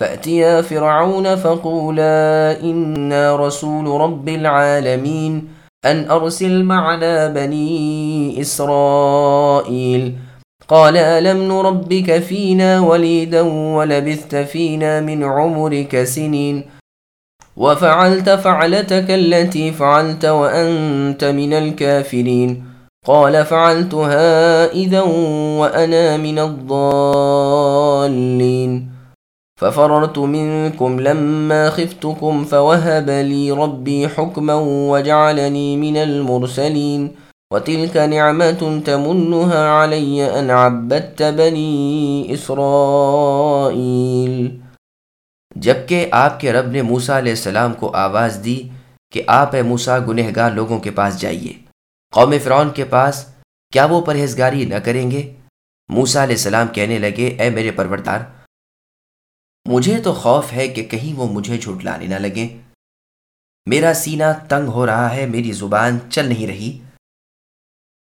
فأتيا فرعون فقولا إنا رسول رب العالمين أن أرسل معنا بني إسرائيل. قال ألم نربك فينا وليدا ولبثت فينا من عمرك سنين. وفعلت فعلتك التي فعلت وأنت من الكافرين. قال فعلتها إذا وأنا من الضالين. ففررت منكم لما خفتكم فوهب لي ربي حكما وجعلني من المرسلين وتلك نعمة تمنها علي أن عبدت بني إسرائيل۔ جبکہ آپ کے رب نے موسیٰ علیہ السلام کو آواز دی کہ آپ اے موسیٰ گنہگار لوگوں کے پاس جائیے۔ قوم فرعون کے پاس کیا وہ پرہیزگاری نہ کریں گے؟ موسیٰ علیہ السلام کہنے لگے، اے میرے پروردگار مجھے تو خوف ہے کہ کہیں وہ مجھے جھٹلانے نہ لگے۔ میرا سینہ تنگ ہو رہا ہے، میری زبان چل نہیں رہی۔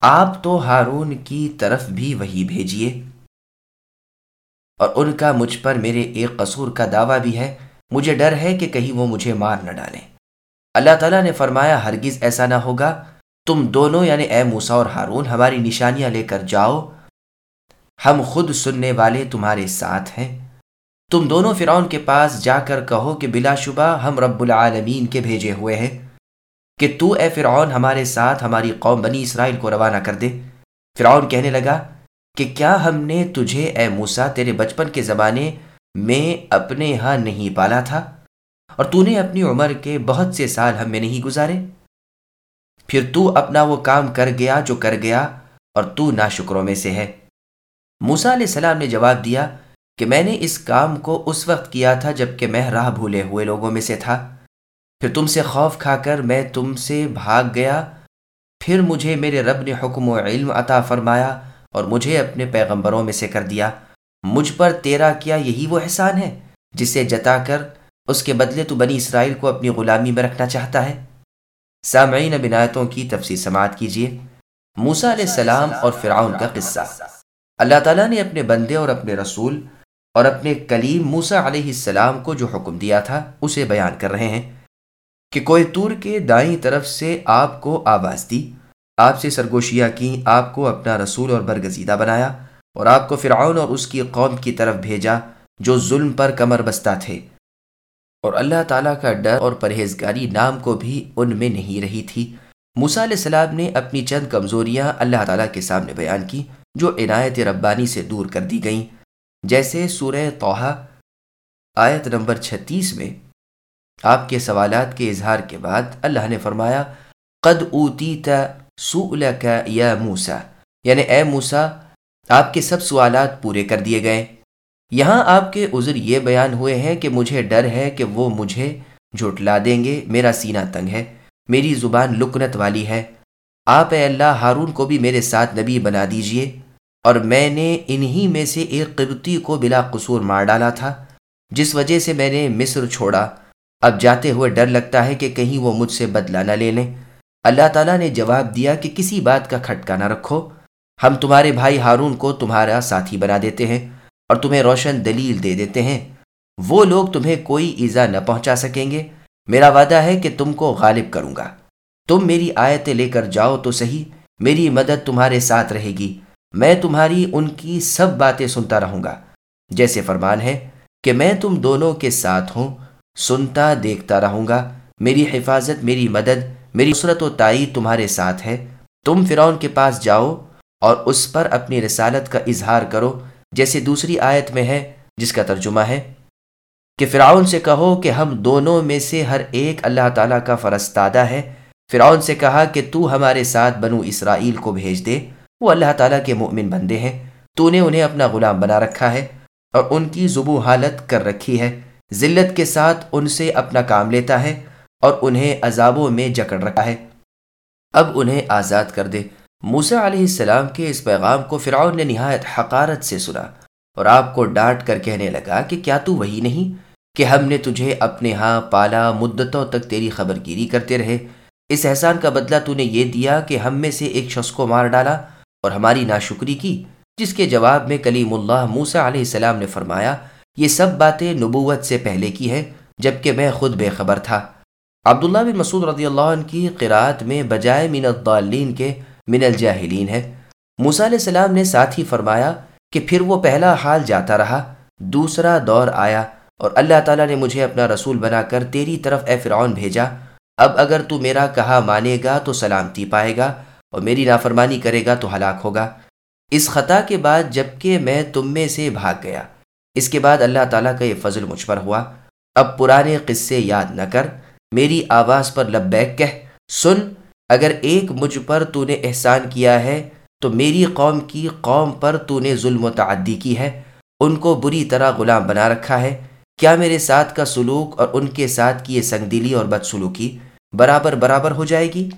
آپ تو ہارون کی طرف بھی وہی بھیجیے۔ اور ان کا مجھ پر میرے ایک قصور کا دعویٰ بھی ہے۔ مجھے ڈر ہے کہ کہیں وہ مجھے مار نہ ڈالیں۔ اللہ تعالیٰ نے فرمایا، ہرگز ایسا نہ ہوگا۔ تم دونوں یعنی اے موسا اور ہارون، ہماری نشانیاں لے کر جاؤ۔ ہم خود سننے والے تمہارے ساتھ ہیں۔ تم دونوں فرعون کے پاس جا کر کہو کہ بلا شبہ ہم رب العالمین کے بھیجے ہوئے ہیں، کہ تو اے فرعون ہمارے ساتھ ہماری قوم بنی اسرائیل کو روانہ کر دے۔ فرعون کہنے لگا کہ کیا ہم نے تجھے اے موسا تیرے بچپن کے زمانے میں اپنے ہاں نہیں پالا تھا؟ اور تو نے اپنی عمر کے بہت سے سال ہم میں نہیں گزارے؟ پھر تو اپنا وہ کام کر گیا جو کر گیا اور تو نا شکروں میں سے ہے۔ موسا علیہ السلام نے جواب دیا کہ میں نے اس کام کو اس وقت کیا تھا جبکہ میں راہ بھولے ہوئے لوگوں میں سے تھا۔ پھر تم سے خوف کھا کر میں تم سے بھاگ گیا۔ پھر مجھے میرے رب نے حکم و علم عطا فرمایا اور مجھے اپنے پیغمبروں میں سے کر دیا۔ مجھ پر تیرا کیا یہی وہ احسان ہے جسے جتا کر اس کے بدلے تو بنی اسرائیل کو اپنی غلامی میں رکھنا چاہتا ہے؟ سامعین بنایتوں کی تفصیل سماعت کیجیے۔ موسا علیہ السلام اور فرعون کا قصہ۔ اللہ تعالیٰ نے اپنے بندے اور اپنے رسول اور اپنے کلیم موسا علیہ السلام کو جو حکم دیا تھا، اسے بیان کر رہے ہیں کہ کوئی تور کے دائیں طرف سے آپ کو آواز دی، آپ سے سرگوشیاں کی آپ کو اپنا رسول اور برگزیدہ بنایا اور آپ کو فرعون اور اس کی قوم کی طرف بھیجا جو ظلم پر کمر بستہ تھے۔ اور اللہ تعالیٰ کا ڈر اور پرہیزگاری نام کو بھی ان میں نہیں رہی تھی۔ موسا علیہ السلام نے اپنی چند کمزوریاں اللہ تعالیٰ کے سامنے بیان کی جو عنایت ربانی سے دور کر دی گئیں۔ جیسے سورہ توحہ آیت نمبر چھتیس میں آپ کے سوالات کے اظہار کے بعد اللہ نے فرمایا، قد اوتی کا یا موسا یعنی اے موسا آپ کے سب سوالات پورے کر دیے گئے۔ یہاں آپ کے عذر یہ بیان ہوئے ہیں کہ مجھے ڈر ہے کہ وہ مجھے جھٹلا دیں گے، میرا سینہ تنگ ہے، میری زبان لکنت والی ہے۔ آپ اے اللہ ہارون کو بھی میرے ساتھ نبی بنا دیجیے۔ اور میں نے انہی میں سے ایک قبطی کو بلا قصور مار ڈالا تھا، جس وجہ سے میں نے مصر چھوڑا۔ اب جاتے ہوئے ڈر لگتا ہے کہ کہیں وہ مجھ سے بدلہ نہ لے لیں۔ اللہ تعالیٰ نے جواب دیا کہ کسی بات کا کھٹکا نہ رکھو۔ ہم تمہارے بھائی ہارون کو تمہارا ساتھی بنا دیتے ہیں اور تمہیں روشن دلیل دے دیتے ہیں۔ وہ لوگ تمہیں کوئی ایزا نہ پہنچا سکیں گے۔ میرا وعدہ ہے کہ تم کو غالب کروں گا۔ تم میری آیتیں لے کر جاؤ تو صحیح، میری مدد تمہارے ساتھ رہے گی۔ میں تمہاری ان کی سب باتیں سنتا رہوں گا۔ جیسے فرمان ہے کہ میں تم دونوں کے ساتھ ہوں، سنتا دیکھتا رہوں گا۔ میری حفاظت، میری مدد، میری عصرت و تائید تمہارے ساتھ ہے۔ تم فرعون کے پاس جاؤ اور اس پر اپنی رسالت کا اظہار کرو، جیسے دوسری آیت میں ہے، جس کا ترجمہ ہے، کہ فرعون سے کہو کہ ہم دونوں میں سے ہر ایک اللہ تعالیٰ کا فرستادہ ہے۔ فرعون سے کہا کہ تو ہمارے ساتھ بنو اسرائیل کو بھیج دے۔ وہ اللہ تعالیٰ کے مؤمن بندے ہیں۔ تو نے انہیں اپنا غلام بنا رکھا ہے اور ان کی زبو حالت کر رکھی ہے۔ ذلت کے ساتھ ان سے اپنا کام لیتا ہے اور انہیں عذابوں میں جکڑ رکھا ہے۔ اب انہیں آزاد کر دے۔ موسا علیہ السلام کے اس پیغام کو فرعون نے نہایت حقارت سے سنا اور آپ کو ڈانٹ کر کہنے لگا کہ کیا تو وہی نہیں کہ ہم نے تجھے اپنے ہاں پالا مدتوں تک تیری خبر گیری کرتے رہے۔ اس احسان کا بدلہ تو نے یہ دیا کہ ہم میں سے ایک شخص کو مار ڈالا اور ہماری ناشکری کی، جس کے جواب میں کلیم اللہ موسا علیہ السلام نے فرمایا، یہ سب باتیں نبوت سے پہلے کی ہیں، جبکہ میں خود بے خبر تھا۔ عبداللہ بن مسعود رضی اللہ عنہ کی قرآت میں بجائے من الضالین کے من الجاہلین ہے۔ موسیٰ علیہ السلام نے ساتھ ہی فرمایا کہ پھر وہ پہلا حال جاتا رہا، دوسرا دور آیا اور اللہ تعالیٰ نے مجھے اپنا رسول بنا کر تیری طرف اے فرعون بھیجا۔ اب اگر تو میرا کہا مانے گا تو سلامتی پائے گا۔ اور میری نافرمانی کرے گا تو ہلاک ہوگا۔ اس خطا کے بعد جبکہ میں تم میں سے بھاگ گیا، اس کے بعد اللہ تعالیٰ کا یہ فضل مجھ پر ہوا۔ اب پرانے قصے یاد نہ کر، میری آواز پر لبیک کہہ، سن، اگر ایک مجھ پر تو نے احسان کیا ہے، تو میری قوم کی قوم پر تو نے ظلم و تعدی کی ہے۔ ان کو بری طرح غلام بنا رکھا ہے۔ کیا میرے ساتھ کا سلوک اور ان کے ساتھ کی یہ سنگ دلی اور بدسلوکی برابر برابر ہو جائے گی؟